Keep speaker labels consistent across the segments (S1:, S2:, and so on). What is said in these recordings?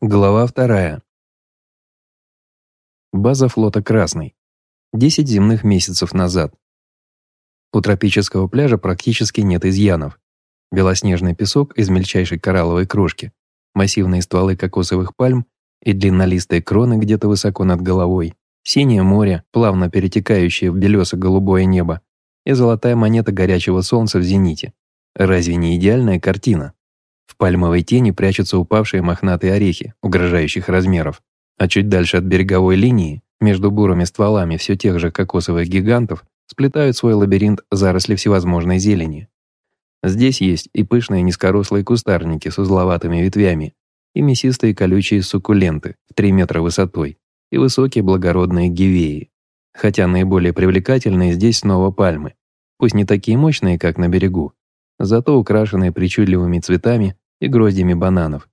S1: Глава вторая. База флота «Красный». 10 земных месяцев назад. У тропического пляжа практически нет изъянов. Белоснежный песок из мельчайшей коралловой крошки, массивные стволы кокосовых пальм и длиннолистые кроны где-то высоко над головой, синее море, плавно перетекающее в белесо-голубое небо, и золотая монета горячего солнца в зените. Разве не идеальная картина? В пальмовой тени прячутся упавшие мохнатые орехи, угрожающих размеров. А чуть дальше от береговой линии, между бурыми стволами все тех же кокосовых гигантов, сплетают свой лабиринт заросли всевозможной зелени. Здесь есть и пышные низкорослые кустарники с узловатыми ветвями, и мясистые колючие суккуленты в 3 метра высотой, и высокие благородные гивеи. Хотя наиболее привлекательные здесь снова пальмы, пусть не такие мощные, как на берегу, зато украшенные причудливыми цветами и гроздями бананов.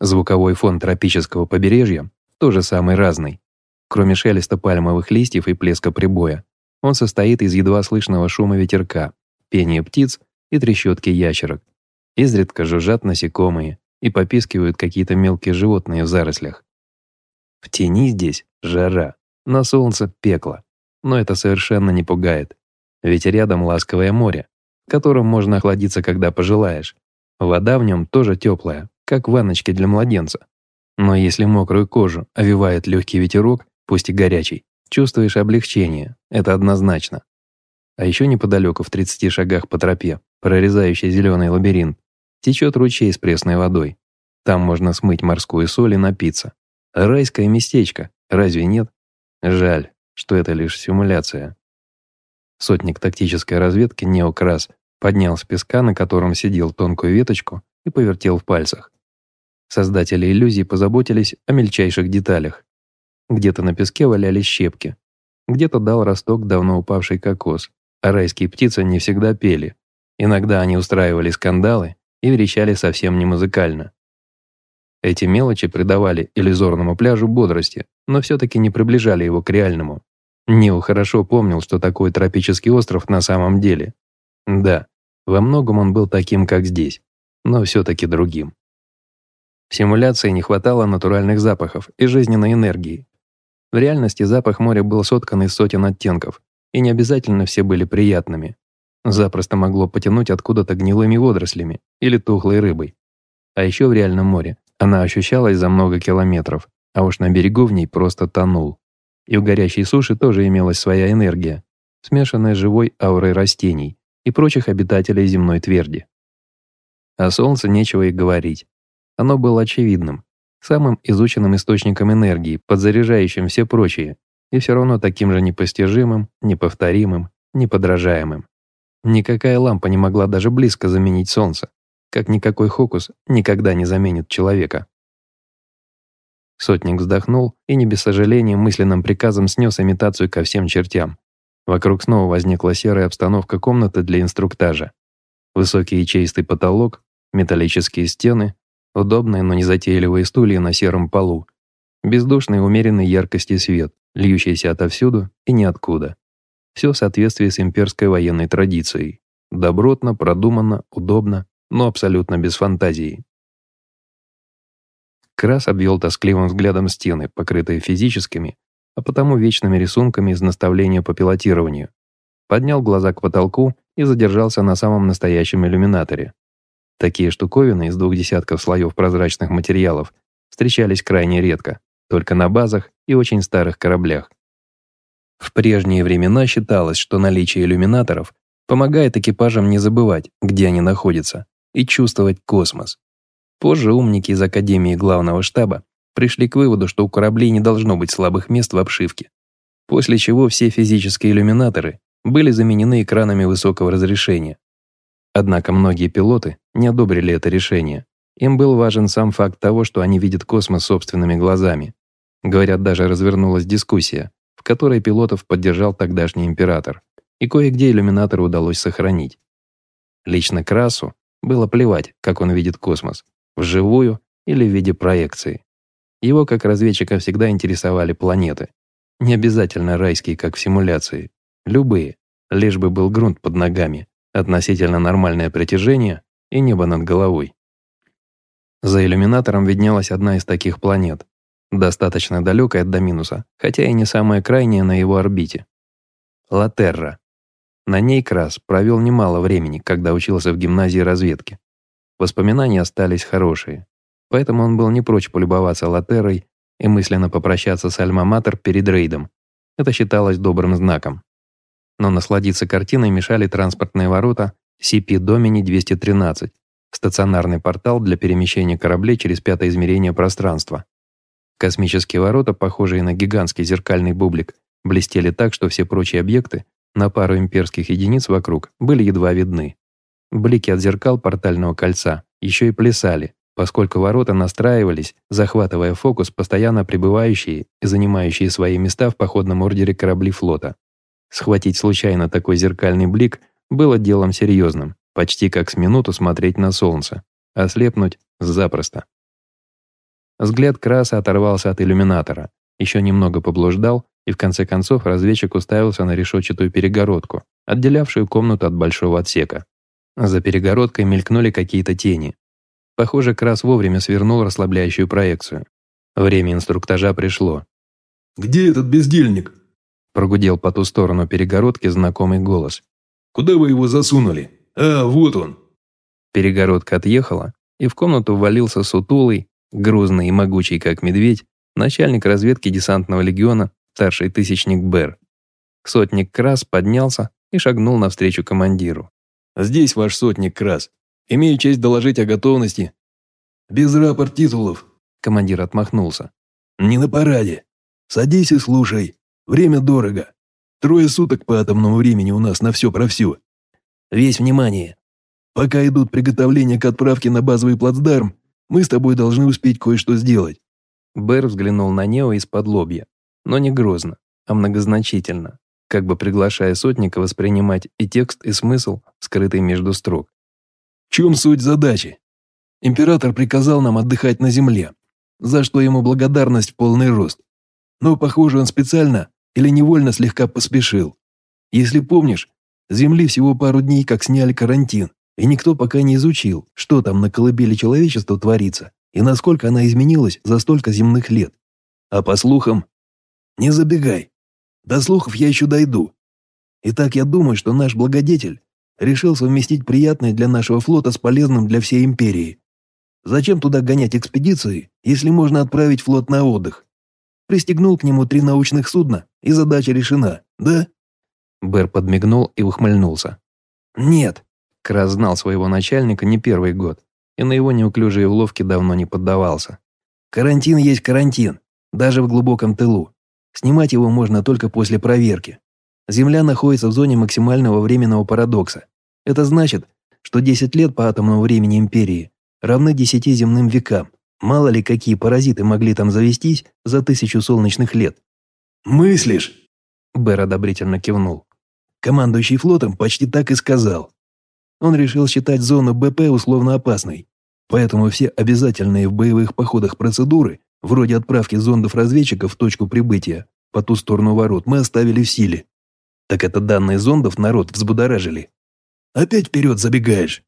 S1: Звуковой фон тропического побережья тоже самый разный. Кроме шелеста пальмовых листьев и плеска прибоя, он состоит из едва слышного шума ветерка, пения птиц и трещотки ящерок. Изредка жужжат насекомые и попискивают какие-то мелкие животные в зарослях. В тени здесь жара, на солнце пекло. Но это совершенно не пугает, ведь рядом ласковое море, которым можно охладиться, когда пожелаешь. Вода в нем тоже теплая, как в для младенца. Но если мокрую кожу овивает легкий ветерок, пусть и горячий, чувствуешь облегчение, это однозначно. А еще неподалеку, в 30 шагах по тропе, прорезающий зеленый лабиринт, течет ручей с пресной водой. Там можно смыть морскую соль и напиться. Райское местечко, разве нет? Жаль, что это лишь симуляция. Сотник тактической разведки Неокрас поднял с песка, на котором сидел тонкую веточку, и повертел в пальцах. Создатели иллюзий позаботились о мельчайших деталях. Где-то на песке валялись щепки, где-то дал росток давно упавший кокос, а райские птицы не всегда пели. Иногда они устраивали скандалы и верещали совсем не музыкально. Эти мелочи придавали иллюзорному пляжу бодрости, но все-таки не приближали его к реальному. Нио хорошо помнил, что такое тропический остров на самом деле. Да, во многом он был таким, как здесь, но все-таки другим. В симуляции не хватало натуральных запахов и жизненной энергии. В реальности запах моря был соткан из сотен оттенков, и не обязательно все были приятными. Запросто могло потянуть откуда-то гнилыми водорослями или тухлой рыбой. А еще в реальном море она ощущалась за много километров, а уж на берегу в ней просто тонул. И у горящей суши тоже имелась своя энергия, смешанная с живой аурой растений и прочих обитателей земной тверди. О Солнце нечего и говорить. Оно было очевидным, самым изученным источником энергии, подзаряжающим все прочие, и все равно таким же непостижимым, неповторимым, неподражаемым. Никакая лампа не могла даже близко заменить Солнце, как никакой хокус никогда не заменит человека. Сотник вздохнул и не без сожаления мысленным приказом снес имитацию ко всем чертям. Вокруг снова возникла серая обстановка комнаты для инструктажа. Высокий ячеистый потолок, металлические стены, удобные, но незатейливые стулья на сером полу, бездушный умеренной яркости свет, льющийся отовсюду и ниоткуда. Все в соответствии с имперской военной традицией. Добротно, продуманно, удобно, но абсолютно без фантазии. Крас обвел тоскливым взглядом стены, покрытые физическими, а потому вечными рисунками из наставления по пилотированию. Поднял глаза к потолку и задержался на самом настоящем иллюминаторе. Такие штуковины из двух десятков слоев прозрачных материалов встречались крайне редко, только на базах и очень старых кораблях. В прежние времена считалось, что наличие иллюминаторов помогает экипажам не забывать, где они находятся, и чувствовать космос. Позже умники из Академии главного штаба пришли к выводу, что у кораблей не должно быть слабых мест в обшивке, после чего все физические иллюминаторы были заменены экранами высокого разрешения. Однако многие пилоты не одобрили это решение. Им был важен сам факт того, что они видят космос собственными глазами. Говорят, даже развернулась дискуссия, в которой пилотов поддержал тогдашний император, и кое-где иллюминаторы удалось сохранить. Лично Красу было плевать, как он видит космос вживую или в виде проекции. Его как разведчика всегда интересовали планеты. Не обязательно райские, как в симуляции. Любые, лишь бы был грунт под ногами, относительно нормальное притяжение и небо над головой. За иллюминатором виднелась одна из таких планет, достаточно далекая от Доминуса, хотя и не самая крайняя на его орбите. Латерра. На ней Крас провел немало времени, когда учился в гимназии разведки. Воспоминания остались хорошие, поэтому он был не прочь полюбоваться Латеррой и мысленно попрощаться с Альма-Матер перед рейдом. Это считалось добрым знаком. Но насладиться картиной мешали транспортные ворота CP Domini 213, стационарный портал для перемещения кораблей через пятое измерение пространства. Космические ворота, похожие на гигантский зеркальный бублик, блестели так, что все прочие объекты на пару имперских единиц вокруг были едва видны. Блики от зеркал портального кольца еще и плясали, поскольку ворота настраивались, захватывая фокус постоянно прибывающие и занимающие свои места в походном ордере корабли флота. Схватить случайно такой зеркальный блик было делом серьезным, почти как с минуту смотреть на солнце. Ослепнуть запросто. Взгляд Краса оторвался от иллюминатора, еще немного поблуждал, и в конце концов разведчик уставился на решетчатую перегородку, отделявшую комнату от большого отсека. За перегородкой мелькнули какие-то тени. Похоже, Крас вовремя свернул расслабляющую проекцию. Время инструктажа пришло.
S2: «Где этот бездельник?»
S1: Прогудел по ту сторону перегородки знакомый голос.
S2: «Куда вы его засунули? А, вот он!»
S1: Перегородка отъехала, и в комнату ввалился сутулый, грузный и могучий, как медведь, начальник разведки десантного легиона, старший тысячник Бер. Сотник Крас поднялся и шагнул навстречу командиру.
S2: «Здесь ваш сотник Крас. Имею честь доложить о готовности». «Без рапорт титулов», — командир отмахнулся. «Не на параде. Садись и слушай. Время дорого. Трое суток по атомному времени у нас на все про все. Весь внимание. Пока идут приготовления к отправке на базовый плацдарм, мы с тобой должны успеть кое-что сделать».
S1: Бэр взглянул на Нео из-под лобья, но не грозно, а многозначительно, как бы приглашая сотника воспринимать и текст, и смысл, скрытый между строк.
S2: «В чем суть задачи? Император приказал нам отдыхать на земле, за что ему благодарность в полный рост. Но, похоже, он специально или невольно слегка поспешил. Если помнишь, Земли всего пару дней как сняли карантин, и никто пока не изучил, что там на колыбели человечества творится и насколько она изменилась за столько земных лет. А по слухам... Не забегай. До слухов я еще дойду. Итак, я думаю, что наш благодетель решил совместить приятное для нашего флота с полезным для всей империи. Зачем туда гонять экспедиции, если можно отправить флот на отдых? Пристегнул к нему три научных судна, и задача решена, да?»
S1: Бэр подмигнул и ухмыльнулся.
S2: «Нет,
S1: Крас знал своего начальника не первый год, и на его неуклюжие уловки давно не поддавался.
S2: «Карантин есть карантин, даже в глубоком тылу. Снимать его можно только после проверки. Земля находится в зоне максимального временного парадокса. Это значит, что 10 лет по атомному времени Империи равны 10 земным векам. Мало ли какие паразиты могли там завестись за тысячу солнечных лет. «Мыслишь?» Бэр одобрительно кивнул. Командующий флотом почти так и сказал. Он решил считать зону БП условно опасной, поэтому все обязательные в боевых походах процедуры, вроде отправки зондов-разведчиков в точку прибытия по ту сторону ворот, мы оставили в силе. Так это данные зондов народ взбудоражили. «Опять вперед забегаешь!»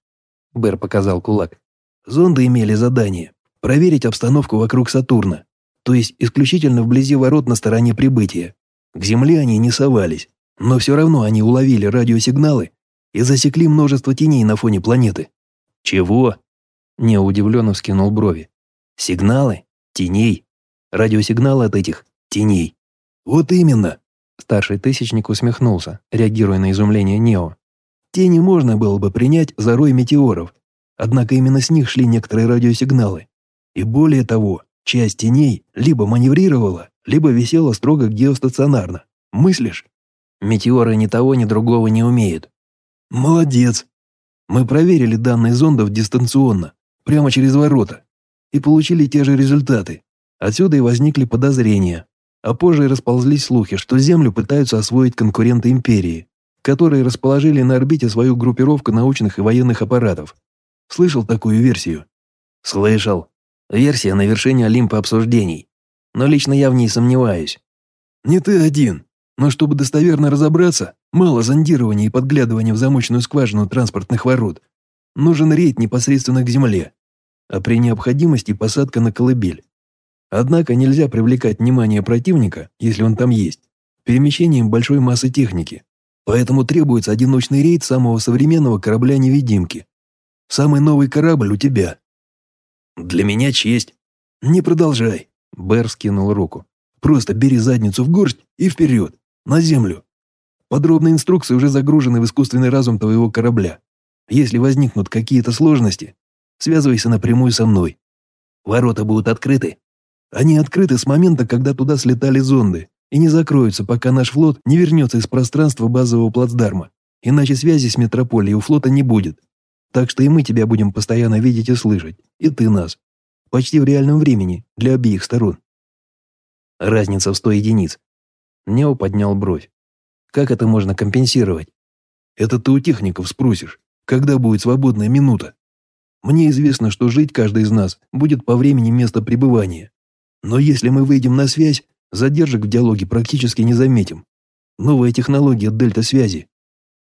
S2: Бэр показал кулак. Зонды имели задание проверить обстановку вокруг Сатурна, то есть исключительно вблизи ворот на стороне прибытия. К Земле они не совались, но все равно они уловили радиосигналы и засекли множество теней на фоне планеты. Чего? Не удивленно вскинул брови. Сигналы? Теней? Радиосигналы от этих теней. Вот именно. Старший тысячник усмехнулся, реагируя на изумление Нео. Тени можно было бы принять за рой метеоров, однако именно с них шли некоторые радиосигналы. И более того, часть теней либо маневрировала, либо висела строго геостационарно. Мыслишь? Метеоры ни того, ни другого не умеют. Молодец. Мы проверили данные зондов дистанционно, прямо через ворота, и получили те же результаты. Отсюда и возникли подозрения. А позже и расползлись слухи, что Землю пытаются освоить конкуренты Империи, которые расположили на орбите свою группировку научных и военных аппаратов. Слышал такую версию? Слышал. Версия на вершине Олимпа обсуждений. Но лично я в ней сомневаюсь. Не ты один. Но чтобы достоверно разобраться, мало зондирования и подглядывания в замочную скважину транспортных ворот. Нужен рейд непосредственно к земле. А при необходимости посадка на колыбель. Однако нельзя привлекать внимание противника, если он там есть, перемещением большой массы техники. Поэтому требуется одиночный рейд самого современного корабля-невидимки. Самый новый корабль у тебя. Для меня честь. Не продолжай. Бэр скинул руку. Просто бери задницу в горсть и вперед, на землю. Подробные инструкции уже загружены в искусственный разум твоего корабля. Если возникнут какие-то сложности, связывайся напрямую со мной. Ворота будут открыты. Они открыты с момента, когда туда слетали зонды, и не закроются, пока наш флот не вернется из пространства базового плацдарма. Иначе связи с метрополией у флота не будет. Так что и мы тебя будем постоянно видеть и слышать, и ты нас. Почти в реальном времени, для обеих сторон. Разница в сто единиц. Нео поднял бровь. Как это можно компенсировать? Это ты у техников спросишь. Когда будет свободная минута? Мне известно, что жить каждый из нас будет по времени места пребывания. Но если мы выйдем на связь, задержек в диалоге практически не заметим. Новая технология дельта-связи.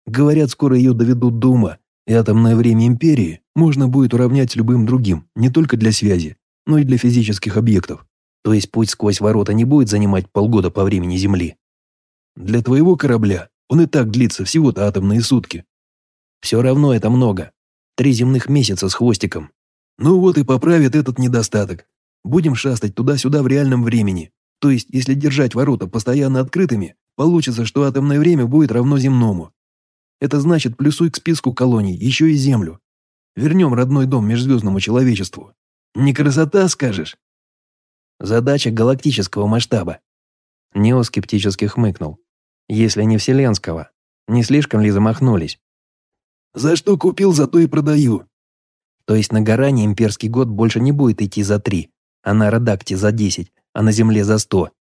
S2: Говорят, скоро ее доведут до ума, и атомное время Империи можно будет уравнять с любым другим, не только для связи, но и для физических объектов. То есть путь сквозь ворота не будет занимать полгода по времени Земли. Для твоего корабля он и так длится всего-то атомные сутки. Все равно это много. Три земных месяца с хвостиком. Ну вот и поправит этот недостаток. Будем шастать туда-сюда в реальном времени. То есть, если держать ворота постоянно открытыми, получится, что атомное время будет равно земному. Это значит, плюсуй к списку колоний еще и Землю. Вернем родной дом межзвездному человечеству. Не красота, скажешь? Задача галактического масштаба. Нео скептически хмыкнул. Если не вселенского, не слишком ли замахнулись? За что купил, за то и продаю. То есть на Гаране имперский год больше не будет идти за три, а на Радакте за десять, а на Земле за сто,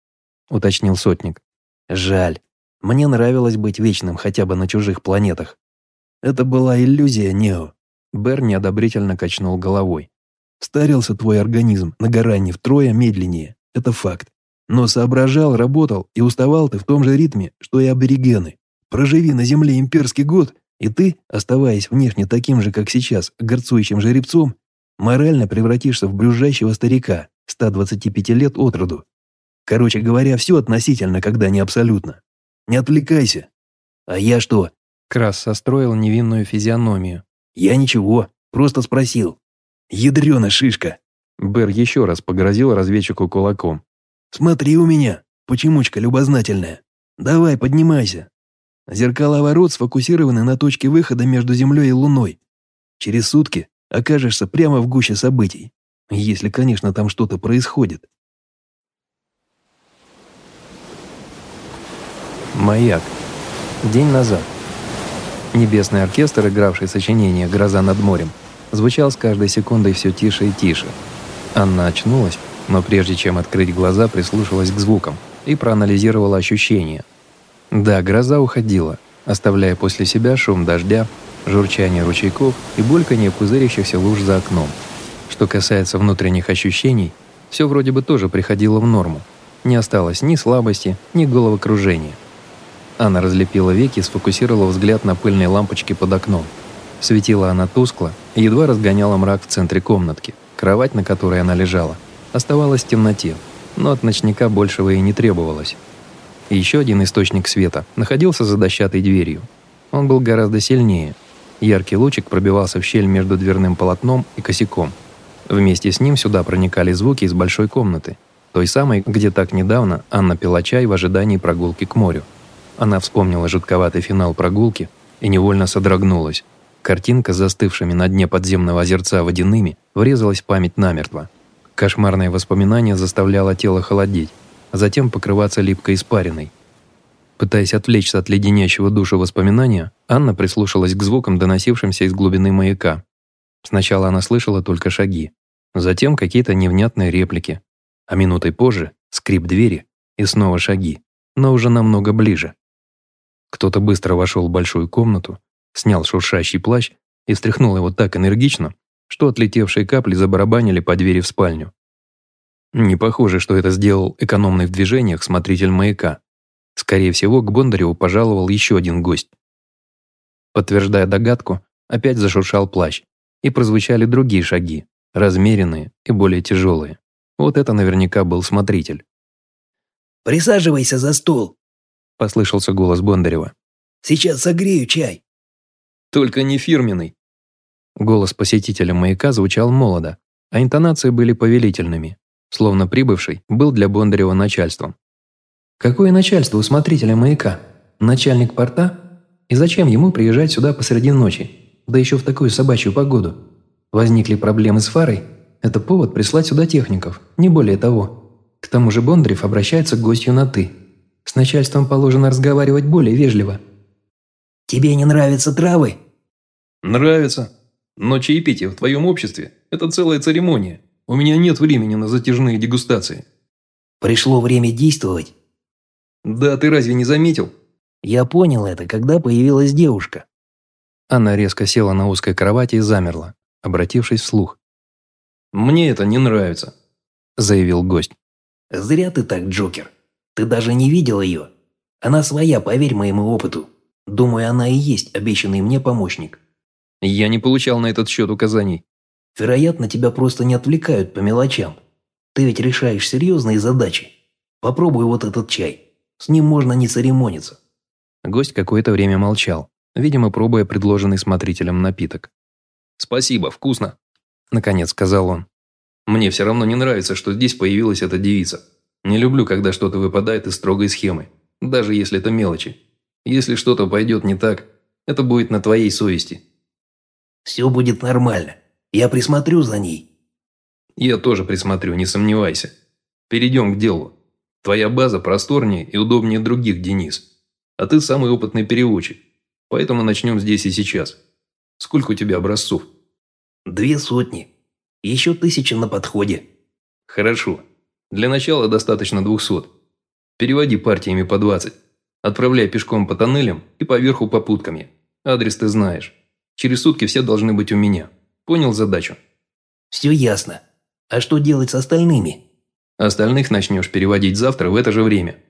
S2: уточнил сотник. Жаль. Мне нравилось быть вечным хотя бы на чужих планетах. Это была иллюзия, Нео. Бер неодобрительно качнул головой. Старился твой организм на Гаране втрое медленнее, это факт. Но соображал, работал и уставал ты в том же ритме, что и аборигены. Проживи на Земле имперский год, и ты, оставаясь внешне таким же, как сейчас, горцующим жеребцом, морально превратишься в брюзжащего старика, 125 лет от роду. Короче говоря, все относительно, когда не абсолютно. Не отвлекайся. А я что?
S1: Крас состроил невинную физиономию.
S2: Я ничего, просто спросил. Ядрёна шишка.
S1: Бер еще раз погрозил разведчику кулаком.
S2: Смотри у меня, почемучка любознательная. Давай, поднимайся, Зеркала ворот сфокусированы на точке выхода между Землей и Луной. Через сутки окажешься прямо в гуще событий, если, конечно, там что-то происходит.
S1: Маяк. День назад. Небесный оркестр, игравший сочинение «Гроза над морем», звучал с каждой секундой все тише и тише. Анна очнулась, но прежде чем открыть глаза, прислушалась к звукам и проанализировала ощущения – да, гроза уходила, оставляя после себя шум дождя, журчание ручейков и бульканье пузырящихся луж за окном. Что касается внутренних ощущений, все вроде бы тоже приходило в норму. Не осталось ни слабости, ни головокружения. Анна разлепила веки и сфокусировала взгляд на пыльной лампочке под окном. Светила она тускло и едва разгоняла мрак в центре комнатки. Кровать, на которой она лежала, оставалась в темноте, но от ночника большего и не требовалось. Еще один источник света находился за дощатой дверью. Он был гораздо сильнее. Яркий лучик пробивался в щель между дверным полотном и косяком. Вместе с ним сюда проникали звуки из большой комнаты, той самой, где так недавно Анна пила чай в ожидании прогулки к морю. Она вспомнила жутковатый финал прогулки и невольно содрогнулась. Картинка с застывшими на дне подземного озерца водяными врезалась в память намертво. Кошмарное воспоминание заставляло тело холодеть а затем покрываться липкой испариной. Пытаясь отвлечься от леденящего душу воспоминания, Анна прислушалась к звукам, доносившимся из глубины маяка. Сначала она слышала только шаги, затем какие-то невнятные реплики, а минутой позже — скрип двери и снова шаги, но уже намного ближе. Кто-то быстро вошел в большую комнату, снял шуршащий плащ и встряхнул его так энергично, что отлетевшие капли забарабанили по двери в спальню. Не похоже, что это сделал экономный в движениях смотритель маяка. Скорее всего, к Бондареву пожаловал еще один гость. Подтверждая догадку, опять зашуршал плащ, и прозвучали другие шаги, размеренные и более тяжелые. Вот это наверняка был смотритель.
S2: «Присаживайся за стол», –
S1: послышался голос Бондарева.
S2: «Сейчас согрею чай».
S1: «Только не фирменный». Голос посетителя маяка звучал молодо, а интонации были повелительными, словно прибывший был для Бондарева начальством. «Какое начальство у смотрителя маяка? Начальник порта? И зачем ему приезжать сюда посреди ночи, да еще в такую собачью погоду? Возникли проблемы с фарой? Это повод прислать сюда техников, не более того. К тому же Бондарев обращается к гостю на «ты». С начальством положено разговаривать более вежливо».
S2: «Тебе не нравятся травы?»
S1: «Нравится. Но чаепитие в твоем обществе – это целая церемония. У меня нет времени на затяжные дегустации».
S2: «Пришло время действовать».
S1: «Да, ты разве не заметил?»
S2: Я понял это, когда появилась девушка.
S1: Она резко села на узкой кровати и замерла, обратившись вслух. «Мне это не нравится», – заявил гость.
S2: «Зря ты так, Джокер. Ты даже не видел ее. Она своя, поверь моему опыту. Думаю, она и есть обещанный мне помощник».
S1: «Я не получал на этот счет указаний».
S2: «Вероятно, тебя просто не отвлекают по мелочам. Ты ведь решаешь серьезные задачи. Попробуй вот этот чай. С ним можно не церемониться».
S1: Гость какое-то время молчал, видимо, пробуя предложенный смотрителем напиток. «Спасибо, вкусно», – наконец сказал он. «Мне все равно не нравится, что здесь появилась эта девица. Не люблю, когда что-то выпадает из строгой схемы, даже если это мелочи. Если что-то пойдет не так, это будет на твоей совести».
S2: «Все будет нормально. Я присмотрю за ней».
S1: «Я тоже присмотрю, не сомневайся. Перейдем к делу. Твоя база просторнее и удобнее других, Денис а ты самый опытный переводчик. Поэтому начнем здесь и сейчас. Сколько у тебя образцов?
S2: Две сотни. Еще тысяча на подходе.
S1: Хорошо. Для начала достаточно двухсот. Переводи партиями по двадцать. Отправляй пешком по тоннелям и поверху попутками. Адрес ты знаешь. Через сутки все должны быть у меня. Понял задачу?
S2: Все ясно. А что делать с остальными?
S1: Остальных начнешь переводить завтра в это же время.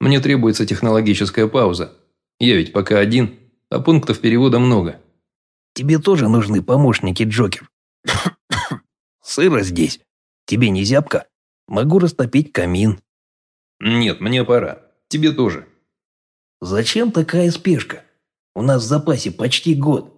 S1: Мне требуется технологическая пауза. Я ведь пока один, а пунктов перевода много.
S2: Тебе тоже нужны помощники, Джокер. Сыро здесь. Тебе не зябко? Могу растопить камин.
S1: Нет, мне пора. Тебе тоже.
S2: Зачем такая спешка? У нас в запасе почти год.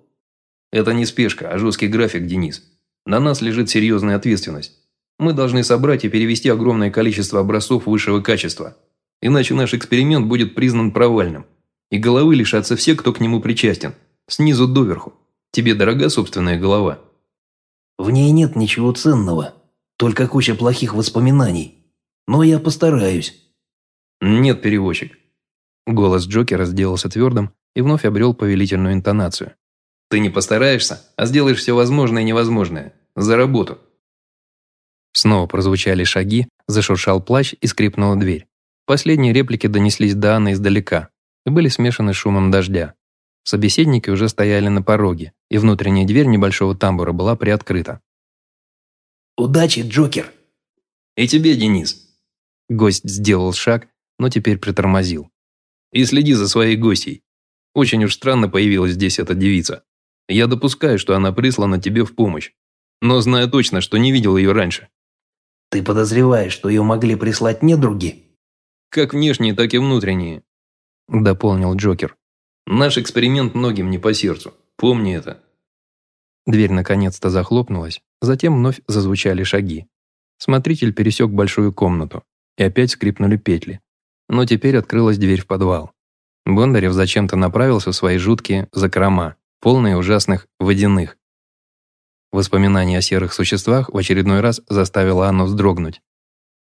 S1: Это не спешка, а жесткий график, Денис. На нас лежит серьезная ответственность. Мы должны собрать и перевести огромное количество образцов высшего качества. Иначе наш эксперимент будет признан провальным. И головы лишатся все, кто к нему причастен. Снизу доверху. Тебе дорога собственная голова?»
S2: «В ней нет ничего ценного. Только куча плохих воспоминаний. Но я постараюсь».
S1: «Нет, переводчик». Голос Джокера сделался твердым и вновь обрел повелительную интонацию. «Ты не постараешься, а сделаешь все возможное и невозможное. За работу». Снова прозвучали шаги, зашуршал плащ и скрипнула дверь. Последние реплики донеслись до Анны издалека и были смешаны шумом дождя. Собеседники уже стояли на пороге, и внутренняя дверь небольшого тамбура была приоткрыта.
S2: «Удачи, Джокер!»
S1: «И тебе, Денис!» Гость сделал шаг, но теперь притормозил. «И следи за своей гостьей. Очень уж странно появилась здесь эта девица. Я допускаю, что она прислана тебе в помощь, но знаю точно, что не видел ее раньше».
S2: «Ты подозреваешь, что ее могли прислать недруги?»
S1: Как внешние, так и внутренние», – дополнил Джокер. «Наш эксперимент многим не по сердцу. Помни это». Дверь наконец-то захлопнулась, затем вновь зазвучали шаги. Смотритель пересек большую комнату, и опять скрипнули петли. Но теперь открылась дверь в подвал. Бондарев зачем-то направился в свои жуткие закрома, полные ужасных водяных. Воспоминание о серых существах в очередной раз заставило Анну вздрогнуть.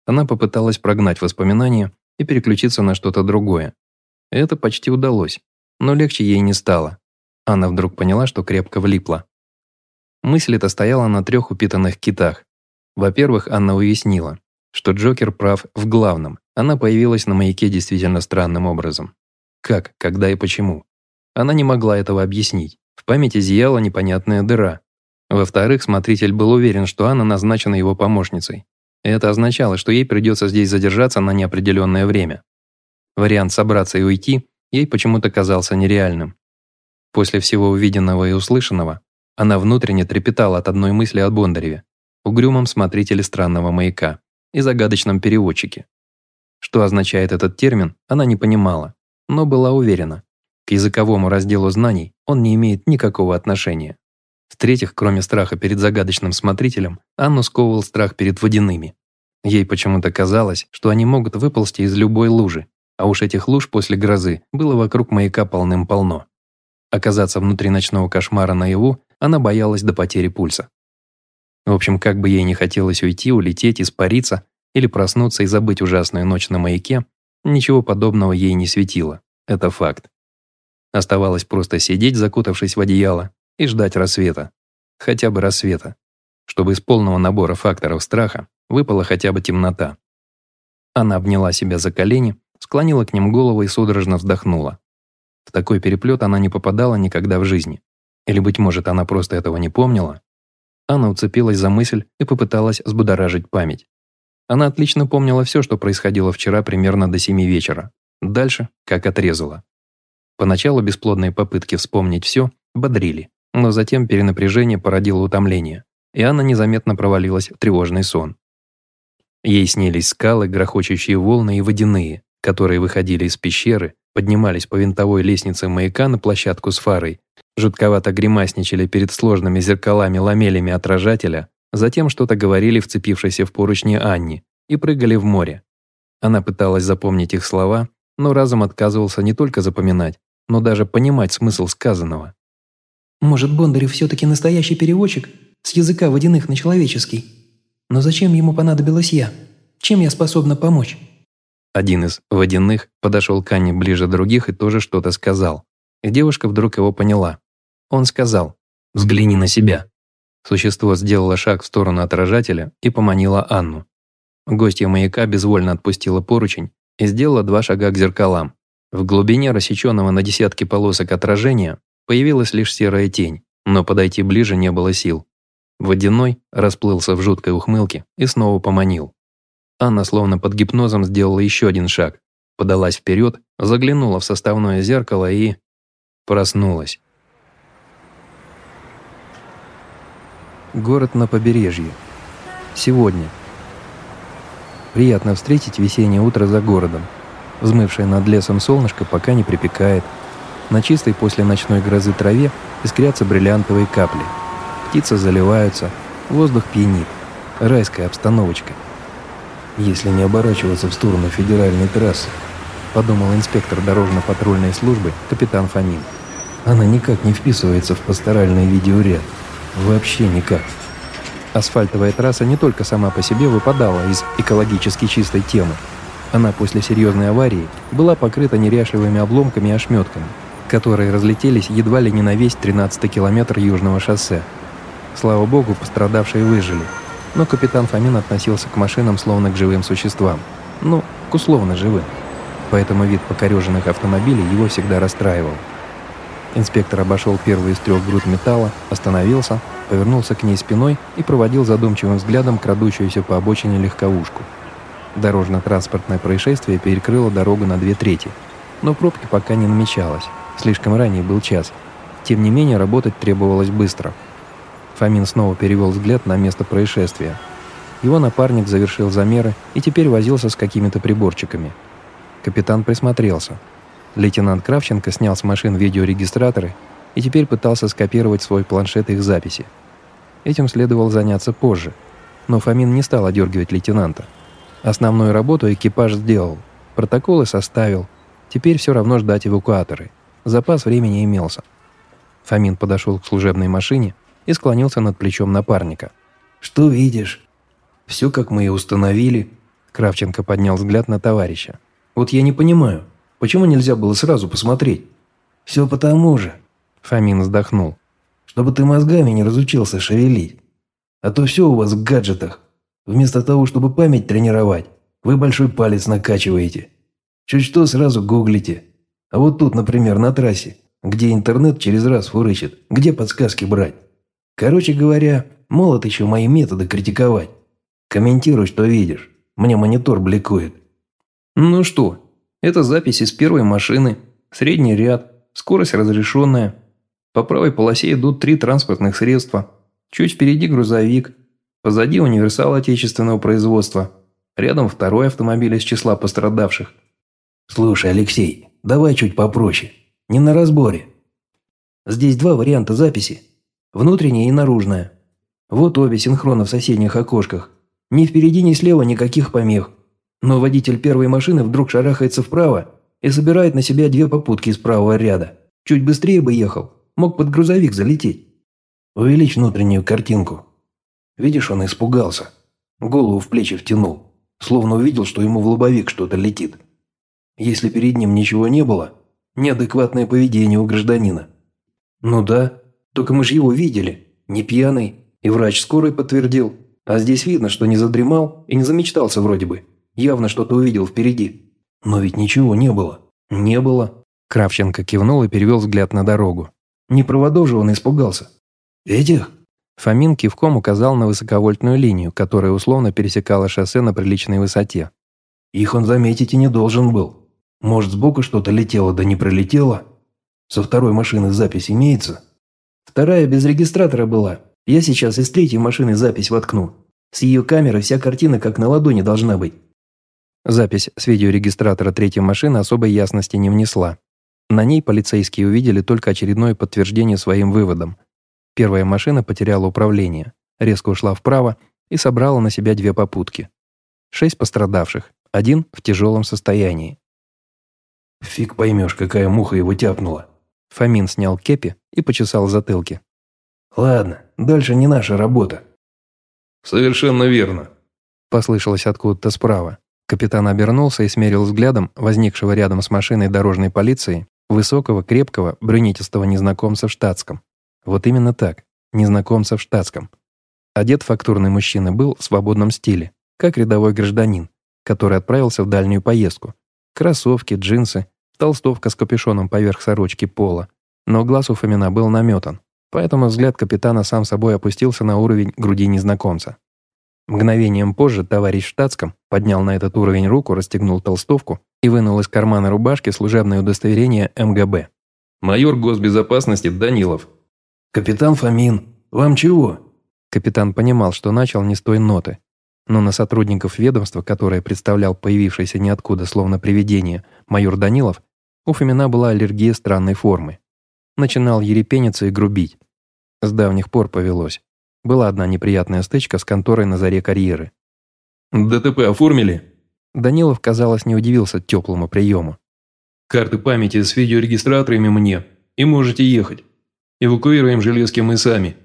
S1: Она попыталась прогнать воспоминания, и переключиться на что-то другое. Это почти удалось, но легче ей не стало. Она вдруг поняла, что крепко влипла. Мысль эта стояла на трех упитанных китах. Во-первых, Анна уяснила, что Джокер прав в главном. Она появилась на маяке действительно странным образом. Как, когда и почему? Она не могла этого объяснить. В памяти зияла непонятная дыра. Во-вторых, смотритель был уверен, что Анна назначена его помощницей. Это означало, что ей придется здесь задержаться на неопределенное время. Вариант собраться и уйти ей почему-то казался нереальным. После всего увиденного и услышанного, она внутренне трепетала от одной мысли о Бондареве. угрюмом смотрителе странного маяка и загадочном переводчике. Что означает этот термин, она не понимала, но была уверена. К языковому разделу знаний он не имеет никакого отношения. В-третьих, кроме страха перед загадочным смотрителем, Анну сковывал страх перед водяными. Ей почему-то казалось, что они могут выползти из любой лужи, а уж этих луж после грозы было вокруг маяка полным-полно. Оказаться внутри ночного кошмара наяву она боялась до потери пульса. В общем, как бы ей не хотелось уйти, улететь, испариться или проснуться и забыть ужасную ночь на маяке, ничего подобного ей не светило. Это факт. Оставалось просто сидеть, закутавшись в одеяло, и ждать рассвета. Хотя бы рассвета. Чтобы из полного набора факторов страха выпала хотя бы темнота. Она обняла себя за колени, склонила к ним голову и судорожно вздохнула. В такой переплет она не попадала никогда в жизни. Или, быть может, она просто этого не помнила? Анна уцепилась за мысль и попыталась взбудоражить память. Она отлично помнила все, что происходило вчера примерно до семи вечера. Дальше, как отрезала. Поначалу бесплодные попытки вспомнить все бодрили, но затем перенапряжение породило утомление, и Анна незаметно провалилась в тревожный сон. Ей снились скалы, грохочущие волны и водяные, которые выходили из пещеры, поднимались по винтовой лестнице маяка на площадку с фарой, жутковато гримасничали перед сложными зеркалами-ламелями отражателя, затем что-то говорили вцепившейся в поручни Анне и прыгали в море. Она пыталась запомнить их слова, но разум отказывался не только запоминать, но даже понимать смысл сказанного.
S2: «Может, Бондарев все-таки настоящий переводчик с языка водяных на человеческий? Но зачем ему понадобилась я? Чем я способна помочь?»
S1: Один из водяных подошел к Анне ближе других и тоже что-то сказал. И девушка вдруг его поняла. Он сказал «Взгляни на себя». Существо сделало шаг в сторону отражателя и поманило Анну. Гостья маяка безвольно отпустила поручень и сделала два шага к зеркалам. В глубине рассеченного на десятки полосок отражения появилась лишь серая тень, но подойти ближе не было сил. Водяной расплылся в жуткой ухмылке и снова поманил. Анна словно под гипнозом сделала еще один шаг, подалась вперед, заглянула в составное зеркало и... проснулась. Город на побережье. Сегодня. Приятно встретить весеннее утро за городом. Взмывшее над лесом солнышко пока не припекает. На чистой после ночной грозы траве искрятся бриллиантовые капли. Птицы заливаются, воздух пьянит. Райская обстановочка – если не оборачиваться в сторону федеральной трассы, подумал инспектор дорожно-патрульной службы капитан Фомин. Она никак не вписывается в пасторальный видеоряд. Вообще никак. Асфальтовая трасса не только сама по себе выпадала из экологически чистой темы. Она после серьезной аварии была покрыта неряшливыми обломками и ошметками, которые разлетелись едва ли не на весь 13 километр южного шоссе. Слава богу, пострадавшие выжили – но капитан Фомин относился к машинам словно к живым существам. Ну, к условно живым. Поэтому вид покореженных автомобилей его всегда расстраивал. Инспектор обошел первый из трех груд металла, остановился, повернулся к ней спиной и проводил задумчивым взглядом крадущуюся по обочине легковушку. Дорожно-транспортное происшествие перекрыло дорогу на две трети. Но пробки пока не намечалось. Слишком ранее был час. Тем не менее, работать требовалось быстро – Фомин снова перевел взгляд на место происшествия. Его напарник завершил замеры и теперь возился с какими-то приборчиками. Капитан присмотрелся. Лейтенант Кравченко снял с машин видеорегистраторы и теперь пытался скопировать свой планшет их записи. Этим следовало заняться позже, но Фомин не стал одергивать лейтенанта. Основную работу экипаж сделал, протоколы составил, теперь все равно ждать эвакуаторы. Запас времени имелся. Фомин подошел к служебной машине и склонился над плечом напарника.
S2: «Что видишь?»
S1: «Все, как мы и установили». Кравченко поднял взгляд на товарища.
S2: «Вот я не понимаю, почему нельзя было сразу посмотреть?» «Все потому же».
S1: Фомин вздохнул.
S2: «Чтобы ты мозгами не разучился шевелить. А то все у вас в гаджетах. Вместо того, чтобы память тренировать, вы большой палец накачиваете. Чуть что сразу гуглите. А вот тут, например, на трассе, где интернет через раз фурычит, где подсказки брать? Короче говоря, молод еще мои методы критиковать. Комментируй, что видишь. Мне монитор бликует.
S1: Ну что, это запись из первой машины. Средний ряд, скорость разрешенная. По правой полосе идут три транспортных средства. Чуть впереди грузовик.
S2: Позади универсал отечественного производства. Рядом второй автомобиль из числа пострадавших. Слушай, Алексей, давай чуть попроще. Не на разборе. Здесь два варианта записи. Внутренняя и наружная. Вот обе синхронно в соседних окошках. Ни впереди, ни слева никаких помех. Но водитель первой машины вдруг шарахается вправо и собирает на себя две попутки из правого ряда. Чуть быстрее бы ехал, мог под грузовик залететь. Увеличь внутреннюю картинку. Видишь, он испугался. Голову в плечи втянул, словно увидел, что ему в лобовик что-то летит. Если перед ним ничего не было, неадекватное поведение у гражданина. Ну да, только мы же его видели, не пьяный, и врач скорой подтвердил. А здесь видно, что не задремал и не замечтался вроде бы. Явно что-то увидел впереди. Но ведь ничего не было. Не было.
S1: Кравченко кивнул и перевел взгляд на дорогу.
S2: Не проводов же он испугался. Этих?
S1: Фомин кивком указал на высоковольтную линию, которая условно пересекала шоссе на приличной высоте.
S2: Их он заметить и не должен был. Может, сбоку что-то летело, да не пролетело? Со второй машины запись имеется? Вторая без регистратора была. Я сейчас из третьей машины запись воткну. С ее камеры вся картина как на ладони должна быть.
S1: Запись с видеорегистратора третьей машины особой ясности не внесла. На ней полицейские увидели только очередное подтверждение своим выводам. Первая машина потеряла управление, резко ушла вправо и собрала на себя две попутки. Шесть пострадавших, один в тяжелом состоянии.
S2: «Фиг поймешь, какая муха его тяпнула».
S1: Фомин снял кепи и почесал затылки.
S2: «Ладно, дальше не наша работа».
S3: «Совершенно верно», –
S1: послышалось откуда-то справа. Капитан обернулся и смерил взглядом возникшего рядом с машиной дорожной полиции высокого, крепкого, брюнетистого незнакомца в штатском. Вот именно так, незнакомца в штатском. Одет фактурный мужчина был в свободном стиле, как рядовой гражданин, который отправился в дальнюю поездку. Кроссовки, джинсы, толстовка с капюшоном поверх сорочки пола. Но глаз у Фомина был наметан, поэтому взгляд капитана сам собой опустился на уровень груди незнакомца. Мгновением позже товарищ в штатском поднял на этот уровень руку, расстегнул толстовку и вынул из кармана рубашки служебное удостоверение МГБ.
S3: «Майор госбезопасности Данилов».
S2: «Капитан Фомин, вам чего?»
S1: Капитан понимал, что начал не с той ноты. Но на сотрудников ведомства, которое представлял появившееся ниоткуда словно привидение майор Данилов, у Фомина была аллергия странной формы. Начинал ерепениться и грубить. С давних пор повелось. Была одна неприятная стычка с конторой на заре карьеры.
S3: «ДТП оформили?»
S1: Данилов, казалось, не удивился теплому приему.
S3: «Карты памяти с видеорегистраторами мне, и можете ехать. Эвакуируем железки мы сами».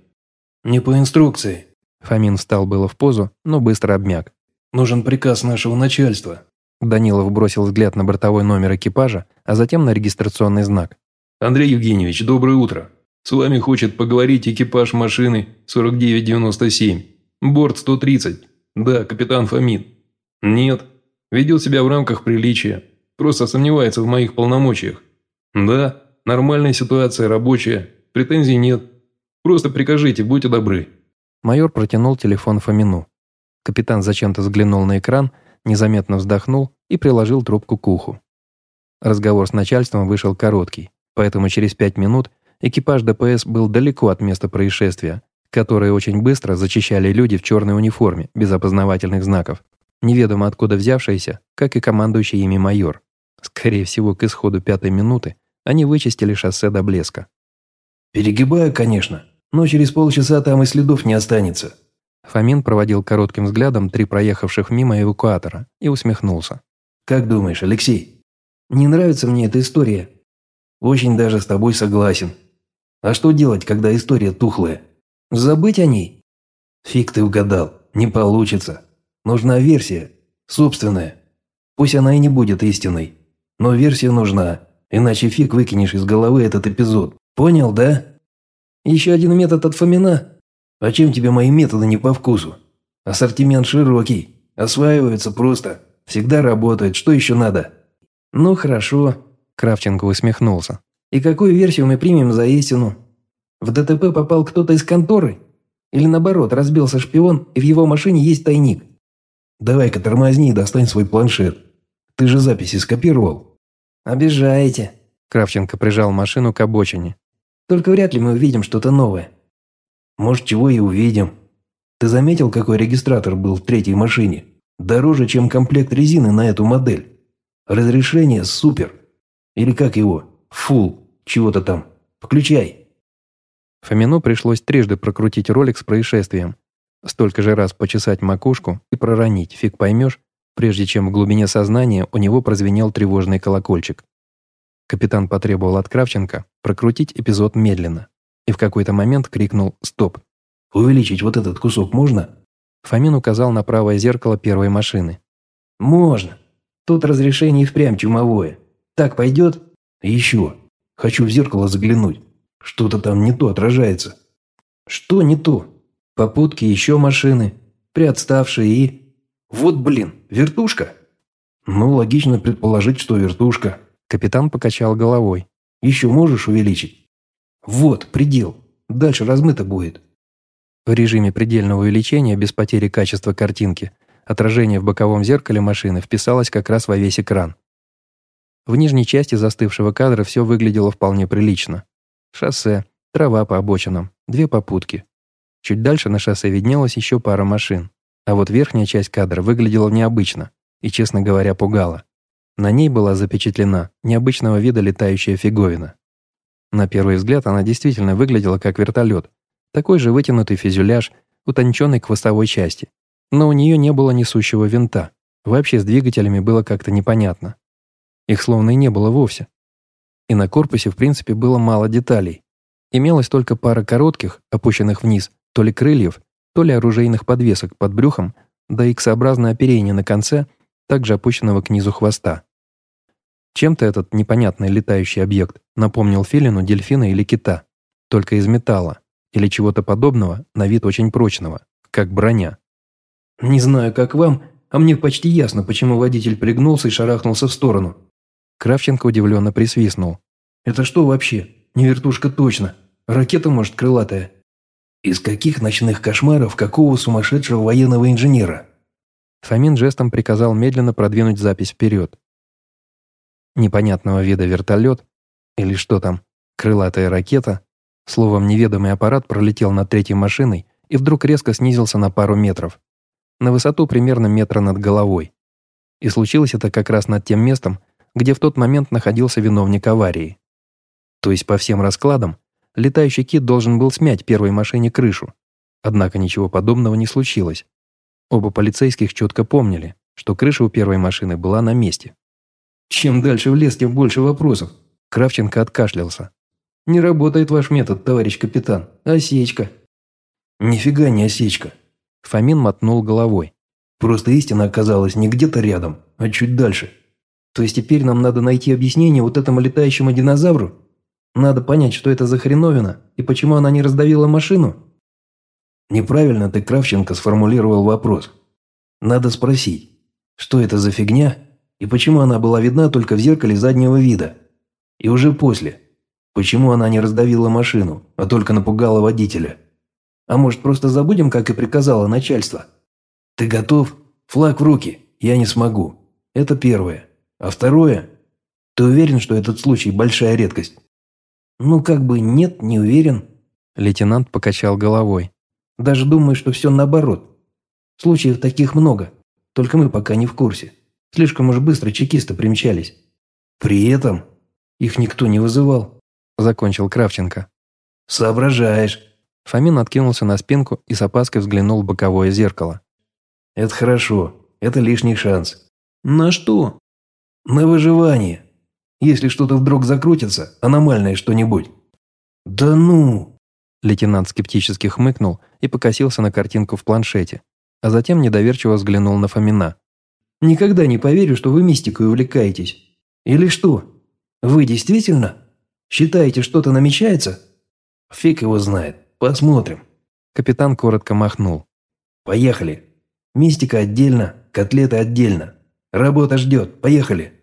S2: «Не по инструкции».
S1: Фомин встал было в позу, но быстро обмяк.
S2: «Нужен приказ нашего начальства».
S1: Данилов бросил взгляд на бортовой номер экипажа, а затем на регистрационный знак.
S3: «Андрей Евгеньевич, доброе утро. С вами хочет поговорить экипаж машины 4997. Борт 130. Да, капитан Фомин. Нет. Ведет себя в рамках приличия. Просто сомневается в моих полномочиях. Да, нормальная ситуация, рабочая. Претензий нет. Просто прикажите, будьте добры».
S1: Майор протянул телефон Фомину. Капитан зачем-то взглянул на экран, незаметно вздохнул и приложил трубку к уху. Разговор с начальством вышел короткий, поэтому через пять минут Экипаж ДПС был далеко от места происшествия, которое очень быстро зачищали люди в черной униформе, без опознавательных знаков, неведомо откуда взявшиеся, как и командующий ими майор. Скорее всего, к исходу пятой минуты они вычистили шоссе до блеска.
S2: «Перегибаю, конечно, но через полчаса там и следов не останется».
S1: Фомин проводил коротким взглядом три проехавших мимо эвакуатора и усмехнулся.
S2: «Как думаешь, Алексей? Не нравится мне эта история. Очень даже с тобой согласен. А что делать, когда история тухлая? Забыть о ней? Фиг ты угадал, не получится. Нужна версия, собственная. Пусть она и не будет истинной, но версия нужна, иначе фиг выкинешь из головы этот эпизод. Понял, да? Еще один метод от Фомина? А чем тебе мои методы не по вкусу? Ассортимент широкий, осваивается просто, всегда работает, что еще надо? Ну хорошо,
S1: Кравченко усмехнулся.
S2: И какую версию мы примем за истину? В ДТП попал кто-то из конторы? Или наоборот, разбился шпион, и в его машине есть тайник? Давай-ка тормозни и достань свой планшет. Ты же записи скопировал. Обижаете.
S1: Кравченко прижал машину к обочине.
S2: Только вряд ли мы увидим что-то новое. Может, чего и увидим. Ты заметил, какой регистратор был в третьей машине? Дороже, чем комплект резины на эту модель. Разрешение супер. Или как его? Фул. Чего-то там. Включай.
S1: Фомину пришлось трижды прокрутить ролик с происшествием. Столько же раз почесать макушку и проронить, фиг поймешь, прежде чем в глубине сознания у него прозвенел тревожный колокольчик. Капитан потребовал от Кравченко прокрутить эпизод медленно и в какой-то момент крикнул «Стоп!».
S2: «Увеличить вот этот кусок можно?»
S1: Фомин указал на правое зеркало первой машины.
S2: «Можно. Тут разрешение и впрямь чумовое. Так пойдет?» «Еще. Хочу в зеркало заглянуть. Что-то там не то отражается». «Что не то? Попутки, еще машины, приотставшие и...» «Вот блин, вертушка?» «Ну, логично предположить, что вертушка».
S1: Капитан покачал головой.
S2: «Еще можешь увеличить?» «Вот, предел. Дальше размыто будет».
S1: В режиме предельного увеличения без потери качества картинки отражение в боковом зеркале машины вписалось как раз во весь экран. В нижней части застывшего кадра все выглядело вполне прилично. Шоссе, трава по обочинам, две попутки. Чуть дальше на шоссе виднелась еще пара машин. А вот верхняя часть кадра выглядела необычно и, честно говоря, пугала. На ней была запечатлена необычного вида летающая фиговина. На первый взгляд она действительно выглядела как вертолет, такой же вытянутый фюзеляж, утонченный к хвостовой части. Но у нее не было несущего винта. Вообще с двигателями было как-то непонятно. Их словно и не было вовсе. И на корпусе, в принципе, было мало деталей. Имелась только пара коротких, опущенных вниз, то ли крыльев, то ли оружейных подвесок под брюхом, да X-образное оперение на конце, также опущенного к низу хвоста. Чем-то этот непонятный летающий объект напомнил филину, дельфина или кита, только из металла, или чего-то подобного, на вид очень прочного, как броня.
S2: «Не знаю, как вам, а мне почти ясно, почему водитель пригнулся и шарахнулся в сторону».
S1: Кравченко удивленно присвистнул.
S2: «Это что вообще? Не вертушка точно. Ракета, может, крылатая?» «Из каких ночных кошмаров какого сумасшедшего военного инженера?»
S1: Фомин жестом приказал медленно продвинуть запись вперед. Непонятного вида вертолет, или что там, крылатая ракета, Словом, неведомый аппарат пролетел над третьей машиной и вдруг резко снизился на пару метров. На высоту примерно метра над головой. И случилось это как раз над тем местом, где в тот момент находился виновник аварии. То есть по всем раскладам, летающий кит должен был смять первой машине крышу. Однако ничего подобного не случилось. Оба полицейских четко помнили, что крыша у первой машины была на месте.
S2: «Чем дальше в лес, тем больше вопросов»,
S1: Кравченко откашлялся.
S2: Не работает ваш метод, товарищ капитан. Осечка. Нифига не осечка.
S1: Фомин мотнул головой.
S2: Просто истина оказалась не где-то рядом, а чуть дальше. То есть теперь нам надо найти объяснение вот этому летающему динозавру? Надо понять, что это за хреновина и почему она не раздавила машину? Неправильно ты, Кравченко, сформулировал вопрос. Надо спросить, что это за фигня и почему она была видна только в зеркале заднего вида. И уже после – Почему она не раздавила машину, а только напугала водителя? А может, просто забудем, как и приказало начальство? Ты готов? Флаг в руки. Я не смогу. Это первое. А второе? Ты уверен, что этот случай большая редкость? Ну, как бы нет, не уверен.
S1: Лейтенант покачал головой.
S2: Даже думаю, что все наоборот. Случаев таких много. Только мы пока не в курсе. Слишком уж быстро чекисты примчались. При этом их никто не вызывал.
S1: – закончил Кравченко.
S2: «Соображаешь».
S1: Фомин откинулся на спинку и с опаской взглянул в боковое зеркало.
S2: «Это хорошо. Это лишний шанс».
S1: «На что?»
S2: «На выживание. Если что-то вдруг закрутится, аномальное что-нибудь». «Да ну!»
S1: Лейтенант скептически хмыкнул и покосился на картинку в планшете, а затем недоверчиво взглянул на Фомина.
S2: «Никогда не поверю, что вы мистикой увлекаетесь. Или что? Вы действительно Считаете, что-то намечается? Фиг его знает. Посмотрим.
S1: Капитан коротко махнул.
S2: Поехали. Мистика отдельно, котлеты отдельно. Работа ждет. Поехали.